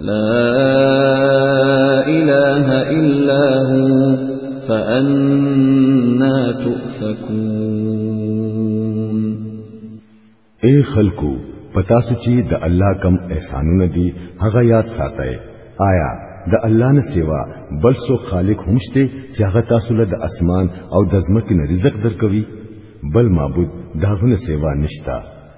لا اله الا هو فانا تؤفكون اے خلکو پتا سچي د الله کم احسانونه دي هغه یاد ساتئ آیا د الله نه سیوا بل سو خالق هم شته چې هغه تاسو له د اسمان او د ځمکې نه رزق درکوي بل معبود داغه نه سیوا نشتا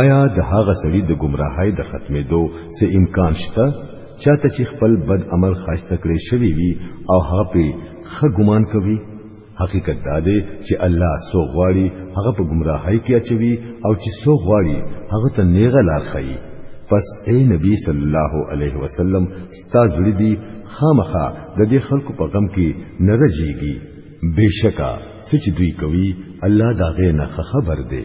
آیا د هغه سړي د گمراهۍ د ختمېدو څه امکان شته چاته چې خپل بد عمل خاصته کړی شوی وي او هغه په ښه ګمان کوي حقیقت دا دی چې الله سو غواړي هغه په گمراهۍ کې اچوي او چې سو غواړي هغه ته نیغه لار ښيي پس اے نبی صلی الله علیه وسلم ستا زړه دی خامخا د دې خلکو په غم کې نه رځيږي بشکا سچ دوی کوي الله دا غې نه خبر دی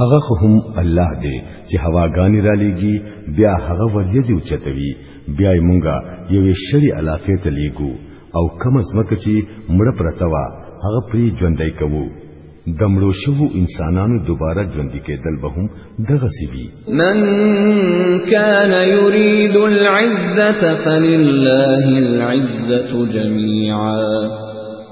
هغه خو هم الله دی چې هواګانی را لېږي بیا هغه وریځې اوچتوي بیا یې مونږه یوې شړې علاقې ته لیږو او کم ځمکه چې مړه پرته وه هغه پرې ژوندی کوو د مړو شوو انسانانو دوباره ژوندي کېدل به هم دغه سوي من كان يريد العزة فلله العزة جميعا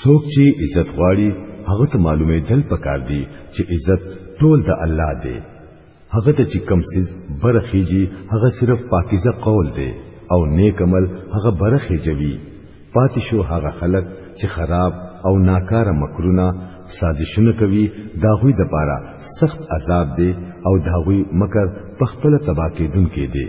څوک چې عزت غواړي هغه ته معلومه دل پکار دي چې عزت ټول د الله دی هغه ته چې کم سیز برخیږي هغه صرف پاکیزه قول دی او نیک عمل هغه برخه جوي پاتې شو هغه خلک چې خراب او ناکار مکرونه سازشونه کوي دا غوي د پاره سخت عذاب دی او دا غوي مکر په خپل تبا کېدونکې دی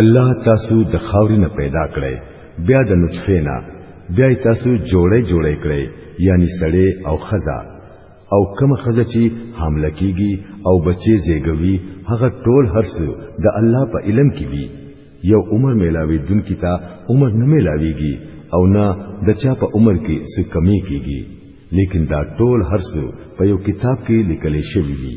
الله تاسو د خاورې نه پیدا کړی بیا د نطفه نه بیا تاسو جوړې جوړې کړی یعنی سړی او خزا او کوم خزا چې حمله کیږي او بچي زیږوي هغه ټول هرڅ د الله په علم کې وي یو عمر میلاوي دن کی تا عمر نه میلاويږي او نه د چا په عمر کې څه کمی کیږي لیکن دا ټول هرڅ په یو کتاب کې لیکل شوی وي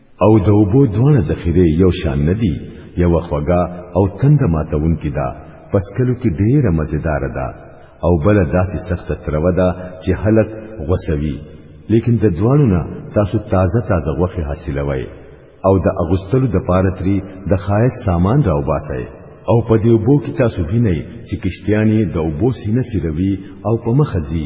او د اوبو دوانه ذخیره یو شان نه دی یو خوګه او تند ماتون کی دا پس کلو کی ډیره مزیدار ده او بل داسې سخت تروه ده چې حلق غوسوي لیکن د دوانو نه تاسو تازه تازه غوخه حاصلوي او د اغوستلو د پاره تری د خایس سامان راو باسي او په دې وبو کې تاسو وینئ چې کشتیانی د وبو سینه سیروي او په مخ ځي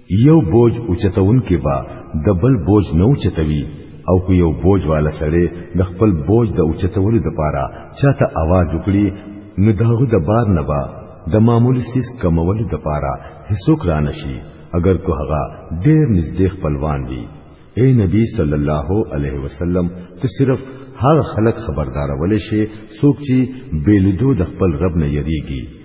یو بوج اوچتون کې با د بل بوج نه اوچتوي او کو یو بوج والا سړی د خپل بوج د اوچتولو لپاره چاته आवाज وکړي نو داغه د بار نه با د معمولی سیس کمولو لپاره هیڅوک را نشي اگر کو هغه ډیر نږدې خپلوان وي اے نبی صلی الله علیه وسلم ته صرف هغه خلک خبردارول شي څوک چې بیلدو د خپل رب نه یریږي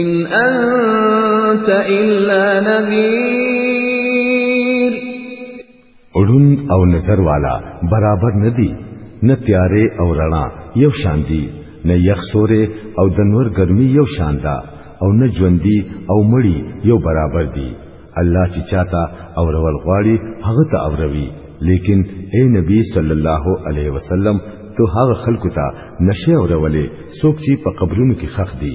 ان انت الا نذير اړون او نظر والا برابر ندي نه تیارې او رڼا یو شان دي نه یخ سورې او د نور ګرمي یو شان ده او نه ژوندۍ او مړی یو برابر دي الله چې چاته او رول غواړي هغه ته اوروي لیکن اے نبی صلی الله علیه وسلم تو هغه خلکو ته نشه اورولې څوک چې په قبرونو کې خخ دي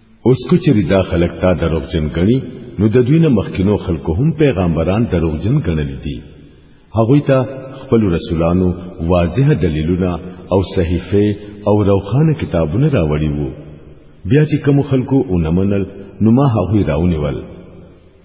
اوس کچری دا خلک تا دروغجن غني نو د دوی نه مخکینو خلکو هم پیغمبران دروغجن غنل دي هغه ته خپل رسولانو واضح دلیلونه او صحیفه او روخانه کتابونه راوړي وو بیا چې کوم خلکو اونمنل نو ما هغه راونیول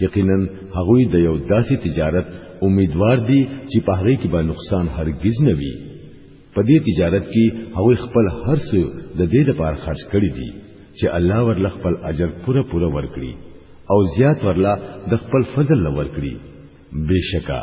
یقینا هغوی د یو داسې تجارت امیدوار دي چې په هغه کې به نقصان هرگز نه وي په دې تجارت کې هغوی خپل هر څه د دې لپاره خرج کړي دي چې الله ورله خپل اجر پوره پوره ورکړي او زیات ورله د خپل فضل ورکړي بشکا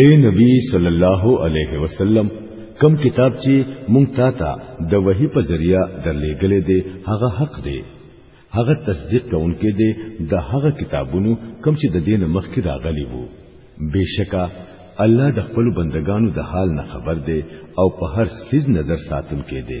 اے نبی صلی الله علیه وسلم کم کتاب چې مونږ تا ته د وحی په ذریعہ درلېګلې دي هغه حق دی هغه تصدیق کوونکې دي د هغه کتابونو کم چې د دین مخ کې راغلي وو بشکا الله د خپل بندگانو د حال نه خبر دی او په هر سیز نظر ساتونکې دی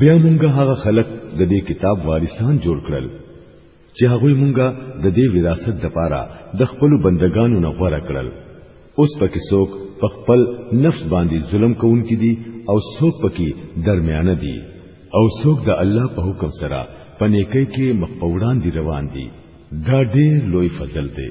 بیا مونږه هغه خلک د دې کتاب وارثان جوړ کړل چې هغه مونږه د دې وراثت لپاره د خپل بندگانو نه غوړه کړل اوس پکې څوک په خپل نفس باندې ظلم کوونکې دي او څوک پکې درمیانه دي او څوک د الله په حکم سره پنیکې کې مخ په وړاندې روان دي دا ډېر لوی فضل دی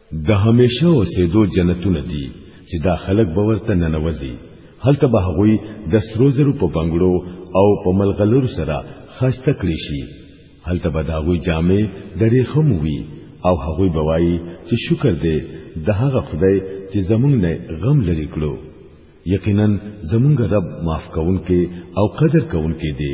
د همیشه اوسېدو جنتونه دي چې دا خلک به ورته ننوځي هلته به هغوی د سرو زرو په بنګړو او په ملغلرو سره خسته کړی شي هلته به د هغوی جامې د ریخم وي او هغوی به وایي چې شکر دی د هغه خدای چې زمونږ نه غم لري کړو یقینا زمونږ رب معاف کونکي او قدر کونکي دی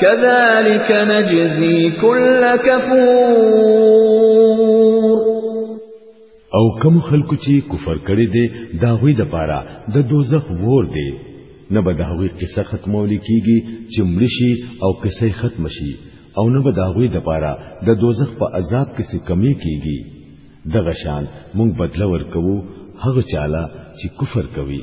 كذلك نجزي كل كفور او کوم خلکو چې کفر کړي دي دا غوي د پاره د دوزخ ور دي نه به دا غوي قصه ختمول کیږي چې مړ شي او قصه ختم شي او نه به دا غوي د پاره د دوزخ په عذاب کې څه کمی کیږي دغه شان مونږ بدله ورکوو هغه چاله چې کفر کوي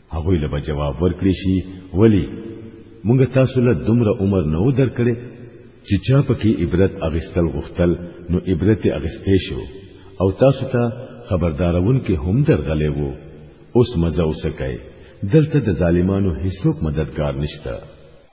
هغه له جواب ورکړي شي ولی مونږ تاسو له دومره عمر نه ودر کړي چې چا پکې عبرت اغستل غختل نو عبرت اغستې شو او تاسو ته خبردارون کې هم درغلې وو اوس مزه وسکای دلته د ظالمانو هیڅوک مددگار نشته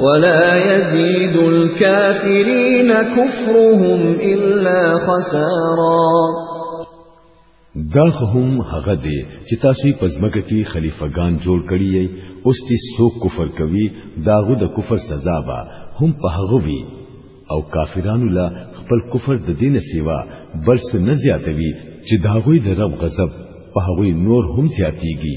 ولا يزيد الكافرين كفرهم الا خسارا دا هم هغه دی چې تاسو په ځمکه کې خلیفګان جوړ کړی یې اوس چې څوک کفر کوي داغه د کفر سزا به هم په هغه وي او کافرانو لا خپل کفر د دین سیوا بل څه نه زیاتوي چې داغوی د رب غضب په هغوی نور هم زیاتیږي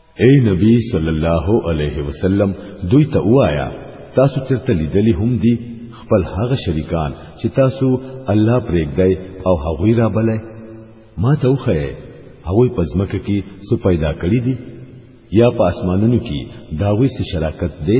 اے نبی صلی الله علیه وسلم دوی ته وایا تاسو چرته لیدلی هم دي خپل هغه شریکان چې تاسو الله پرېږدای او هغه را بلای ما ته وخه هغه پزمکه کې څه پیدا کړی دي یا په اسمانونو کې داوی څه شراکت دی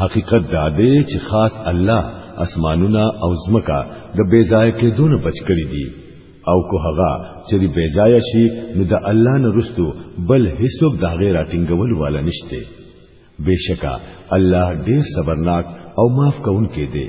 حقیقت دا دی چې خاص الله اسمانونه او زمکا د بیزای کې دون بچ کړی دي او کو هغه چې دی بیزای شي نو د الله نه رستو بل هیڅوک دا غیر اټینګول والا نشته بشکا الله ډیر صبرناک او معاف کون کې دی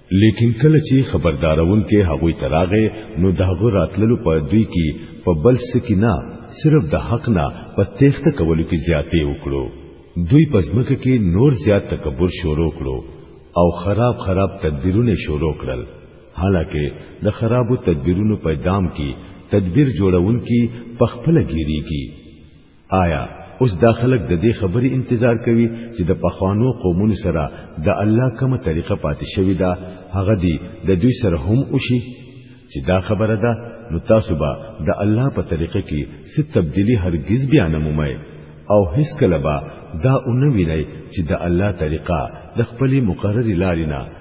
لیکن کله چې خبردارون کې هغوی تراغه نو داغه راتللو په دوی کې په بل سکی نه صرف د حق نه په تخته کولو کې زیاتې وکړو دوی پزمکه کې نور زیات تکبر شروع کړو او خراب خراب تدبیرونه شروع کړل حالکه د خرابو تدبیرونو په دام کې تدبیر جوړون کې پخپل ګیریږي آیا اوس دا خلک د دې خبرې انتظار کوي چې د پخوانو قومونو سره د الله کومه طریقه پاتې شوې ده هغه دی د دوی سره هم وشي چې دا خبره ده نو تاسو به د الله په طریقه کې څه تبدیلی هرگز بیا نه مومئ او هیڅ کله به دا اونوینئ چې د الله طریقه د خپلې مقررې لارې نه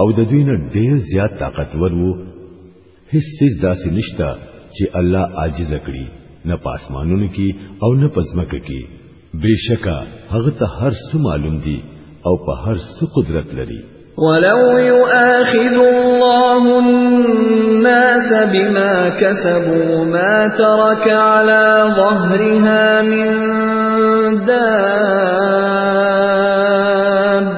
او د دوی نه ډیر زیات طاقتور وو هیڅ څه داسې نشته چې الله عاجز کړي نه پاسمانونو کې او نه پزمکه کې بشکا هغه ته هر څه معلوم دي او په هر څه قدرت لري ولو يؤاخذ الله الناس بما كسبوا ما ترك على ظهرها من دار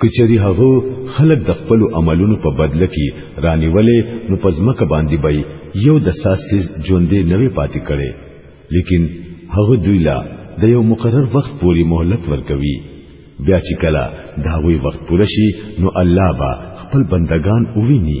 کچری هغه خلق د خپل عملونو په بدله کې رانیولې نو پزمک باندې به یو د ساسیز ژوندې نوې پاتې کړي لیکن هغه دوی لا د یو مقرر وخت پورې مهلت ورکوي بیا چې کله دا وی وخت پوره شي نو الله با خپل بندگان وویني